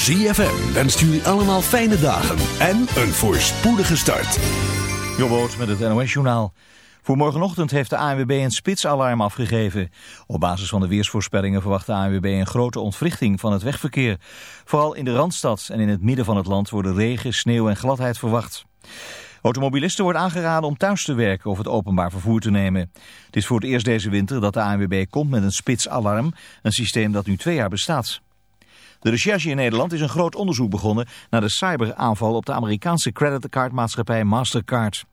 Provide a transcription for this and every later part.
ZFM wenst jullie allemaal fijne dagen en een voorspoedige start. Jobboot met het NOS Journaal. Voor morgenochtend heeft de ANWB een spitsalarm afgegeven. Op basis van de weersvoorspellingen verwacht de ANWB een grote ontwrichting van het wegverkeer. Vooral in de Randstad en in het midden van het land worden regen, sneeuw en gladheid verwacht. Automobilisten wordt aangeraden om thuis te werken of het openbaar vervoer te nemen. Het is voor het eerst deze winter dat de ANWB komt met een spitsalarm, een systeem dat nu twee jaar bestaat. De recherche in Nederland is een groot onderzoek begonnen naar de cyberaanval op de Amerikaanse creditcardmaatschappij Mastercard.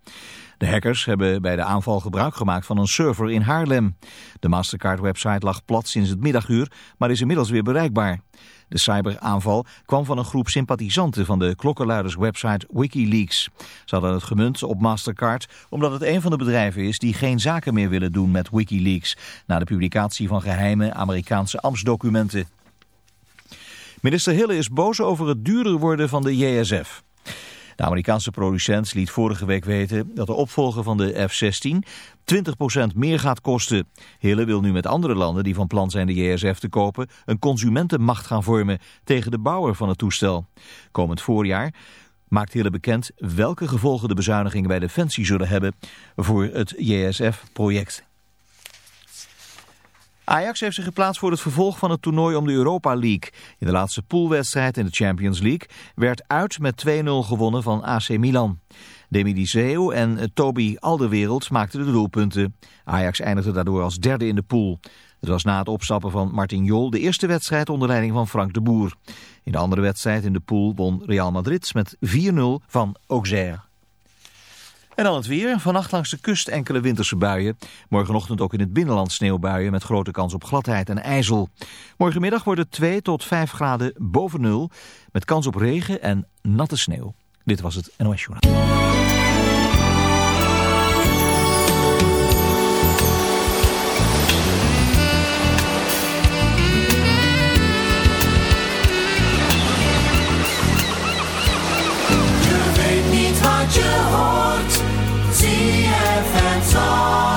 De hackers hebben bij de aanval gebruik gemaakt van een server in Haarlem. De Mastercard-website lag plat sinds het middaguur, maar is inmiddels weer bereikbaar. De cyberaanval kwam van een groep sympathisanten van de klokkenluiders-website Wikileaks. Ze hadden het gemunt op Mastercard omdat het een van de bedrijven is die geen zaken meer willen doen met Wikileaks... na de publicatie van geheime Amerikaanse ambtsdocumenten. Minister Hille is boos over het duurder worden van de JSF. De Amerikaanse producent liet vorige week weten dat de opvolger van de F-16 20% meer gaat kosten. Hille wil nu met andere landen die van plan zijn de JSF te kopen een consumentenmacht gaan vormen tegen de bouwer van het toestel. Komend voorjaar maakt Hille bekend welke gevolgen de bezuinigingen bij Defensie zullen hebben voor het JSF-project. Ajax heeft zich geplaatst voor het vervolg van het toernooi om de Europa League. In de laatste poolwedstrijd in de Champions League werd uit met 2-0 gewonnen van AC Milan. Demi en Toby Alderwereld maakten de doelpunten. Ajax eindigde daardoor als derde in de pool. Het was na het opstappen van Martin Jol de eerste wedstrijd onder leiding van Frank de Boer. In de andere wedstrijd in de pool won Real Madrid met 4-0 van Auxerre. En dan het weer. Vannacht langs de kust enkele winterse buien. Morgenochtend ook in het binnenland sneeuwbuien met grote kans op gladheid en ijzel. Morgenmiddag wordt het 2 tot 5 graden boven nul. Met kans op regen en natte sneeuw. Dit was het NOS Journaal. song.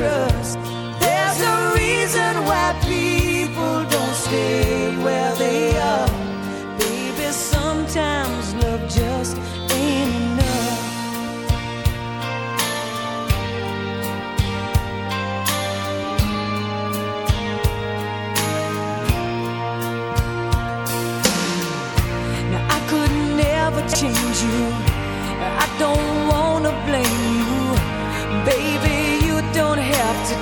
trust. There's no reason why people don't stay where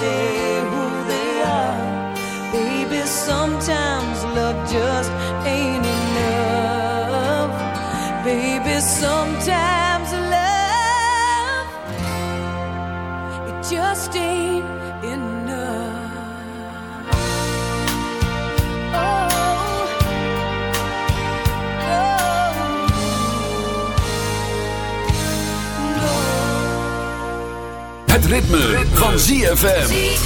stay who they are. Baby, sometimes love just ain't enough. Baby, sometimes. ritme, van ZFM.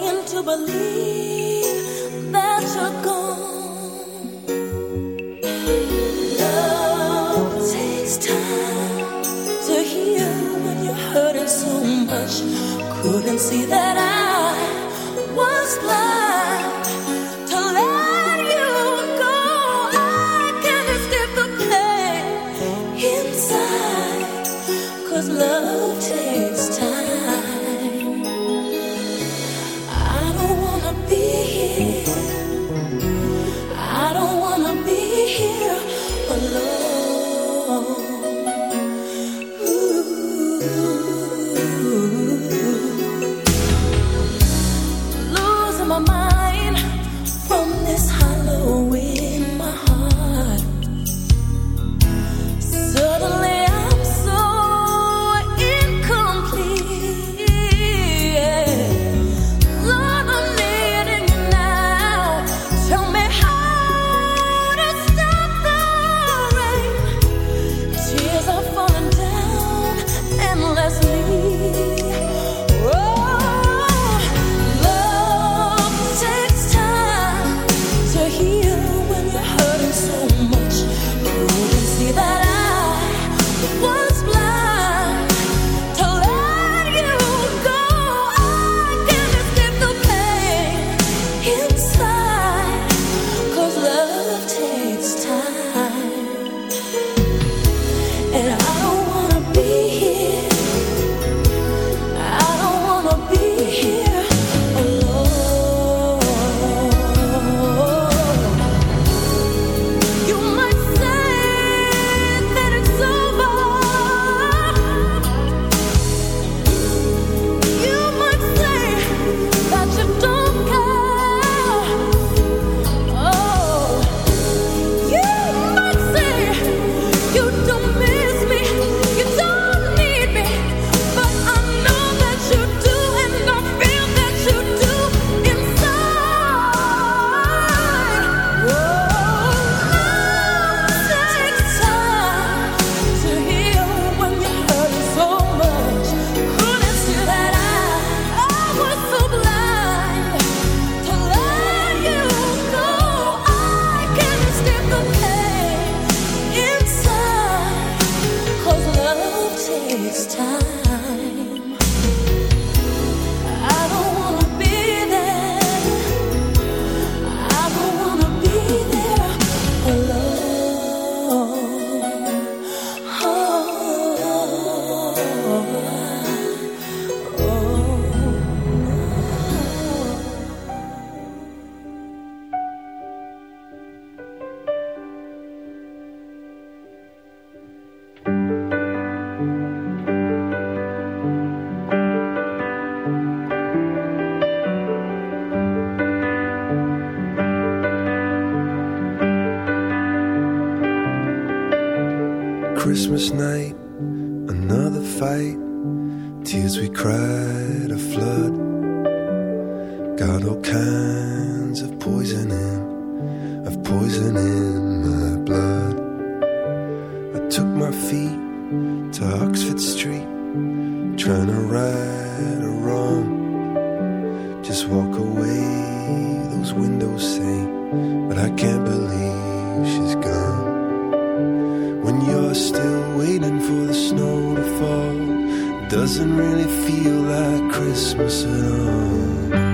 trying to believe that you're gone. Love takes time to heal when you're hurting so much. Couldn't see that. just walk away. Those windows say, but I can't believe she's gone. When you're still waiting for the snow to fall, doesn't really feel like Christmas at all.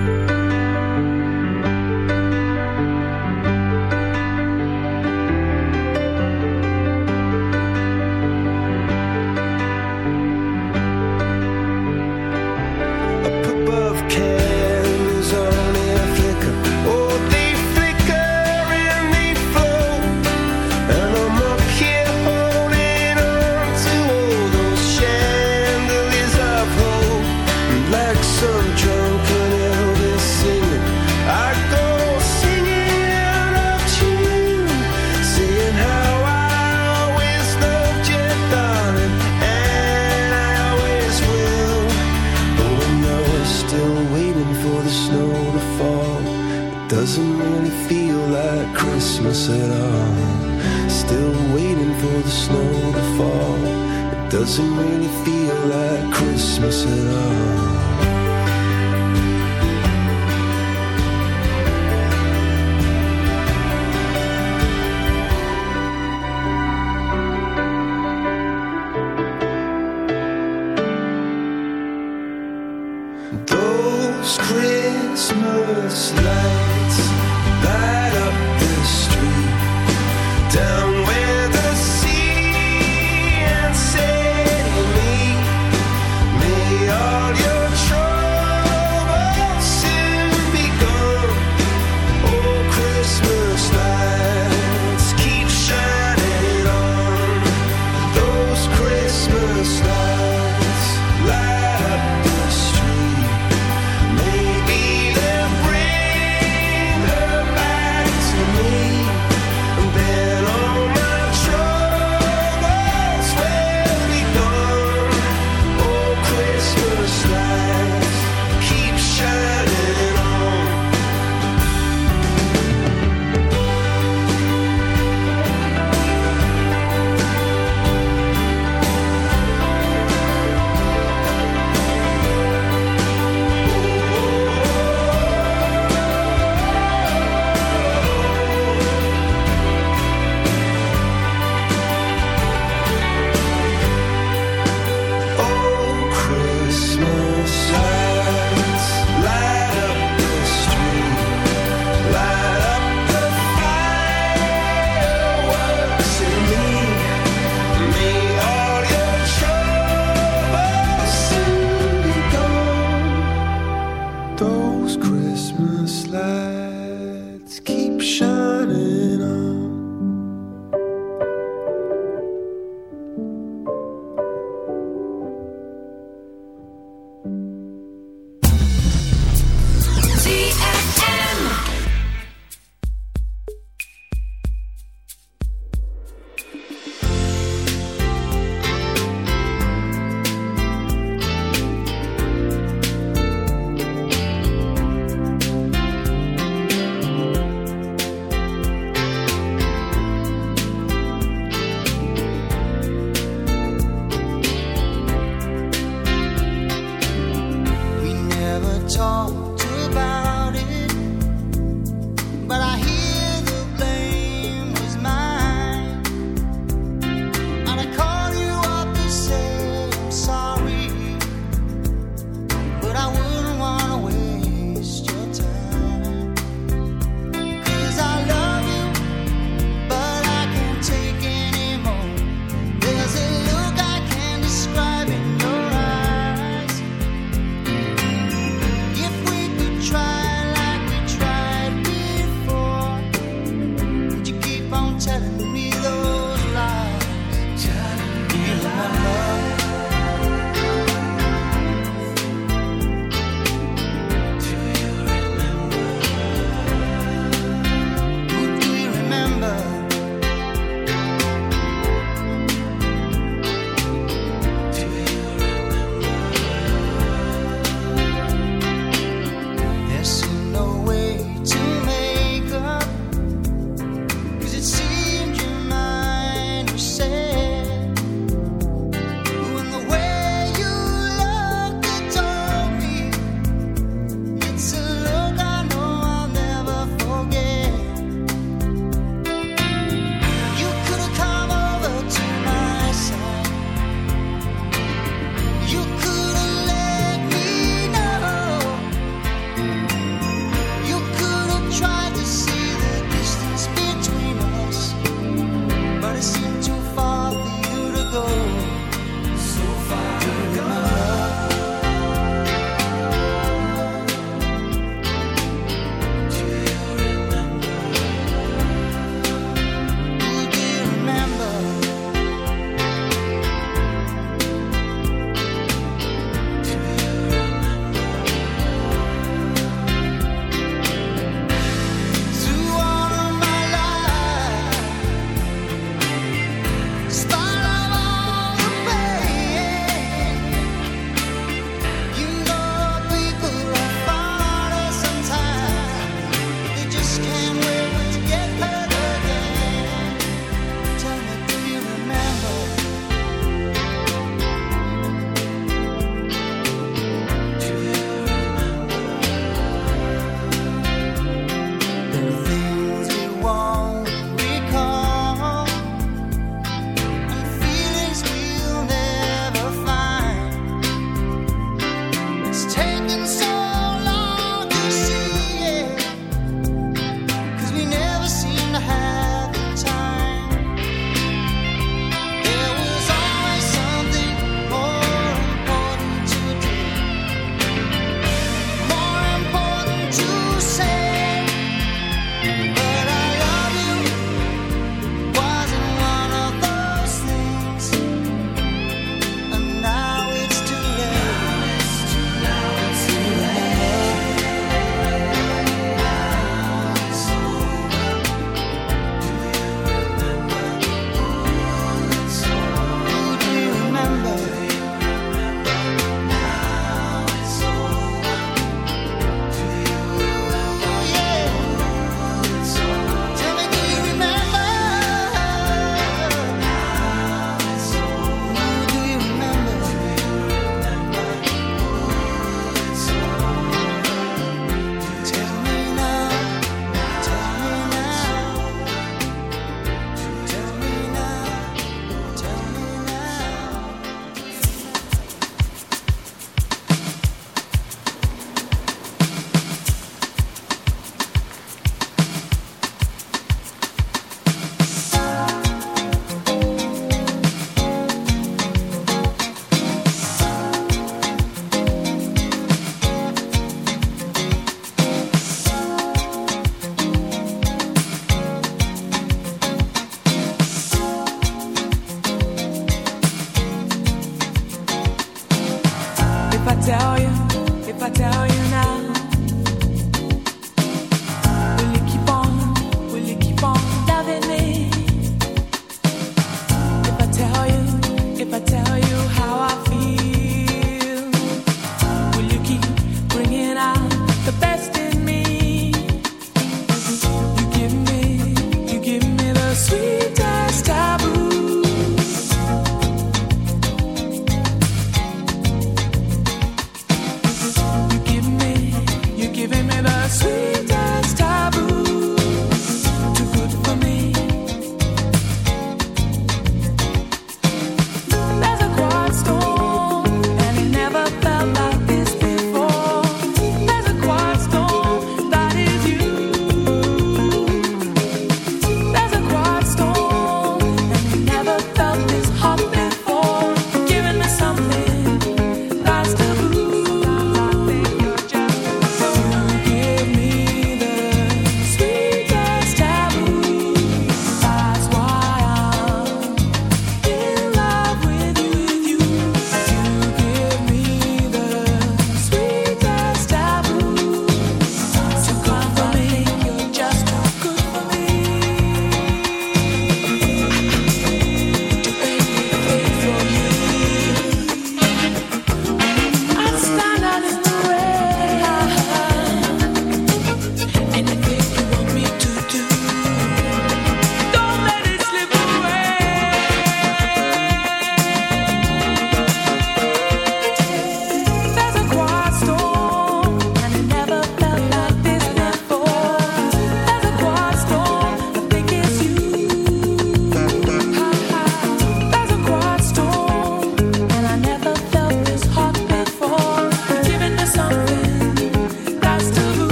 found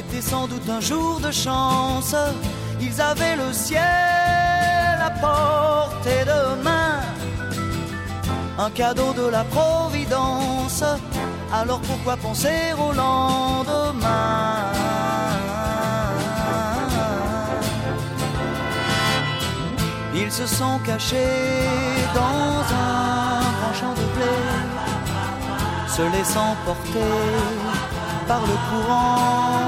c'était sans doute un jour de chance. Ils avaient le ciel à portée de main. Un cadeau de la Providence. Alors pourquoi penser au lendemain Ils se sont cachés dans un grand champ de plaie se laissant porter par le courant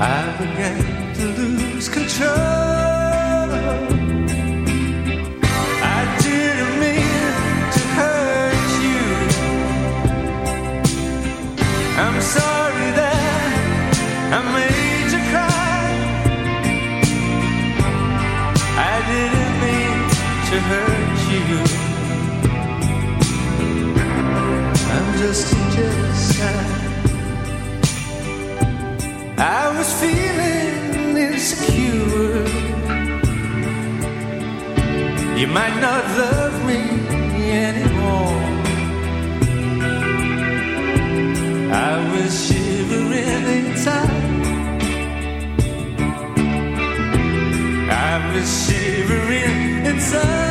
I began to lose control. I didn't mean to hurt you. I'm sorry that I made you cry. I didn't mean to hurt you. I'm just a jealous guy. I was feeling insecure. You might not love me anymore. I was shivering inside. I was shivering inside.